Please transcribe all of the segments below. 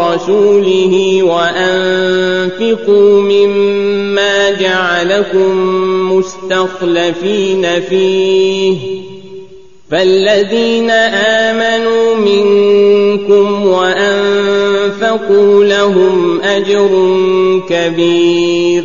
ورسوله وأنفقوا مما جعلكم مستخلفين فيه. فالذين آمنوا منكم وأنفقوا لهم أجر كبير.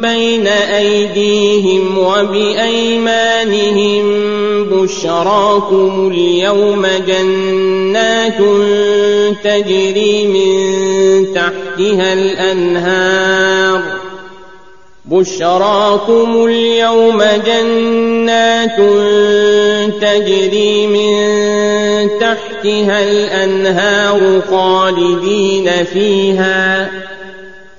بين أيديهم وبأيمانهم بشراكم اليوم جنات تجري من تحتها الأنهار بشراكم اليوم جنات تجري من تحتها الأنهار خالدين فيها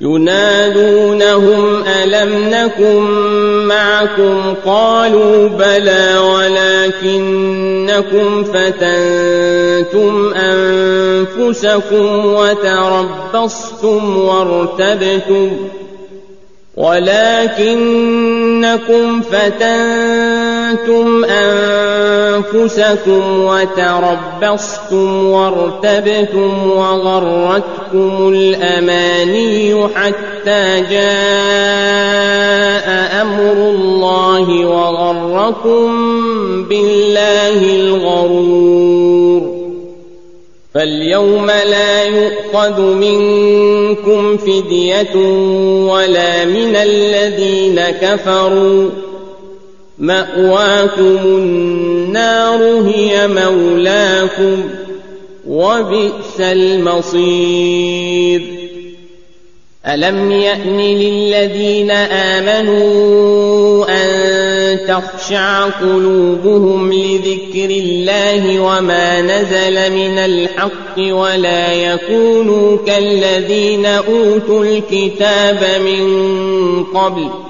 ينادونهم ألم نكن معكم؟ قالوا بلى ولكنكم فتنتم أنفسكم وتربصتم وارتبتم. ولكنكم فتنتم أنفسكم وتربصتم وارتبتم وغرتكم الأماني حتى جاء أمر الله وغركم بالله الغرور فاليوم لا يؤخذ منكم فدية ولا من الذين كفروا مأواكم النار هي مولاكم وبئس المصير. ألم يأن للذين آمنوا أن تخشع قلوبهم لذكر الله وما نزل من الحق ولا يكونوا كالذين أوتوا الكتاب من قبل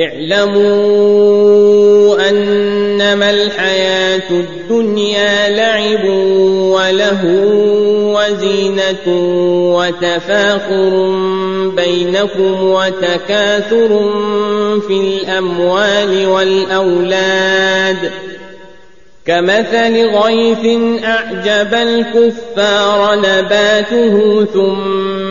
اعلموا أنما الحياة الدنيا لعب وله وزينة وتفاخر بينكم وتكاثر في الأموال والأولاد كمثل غيث أعجب الكفار نباته ثم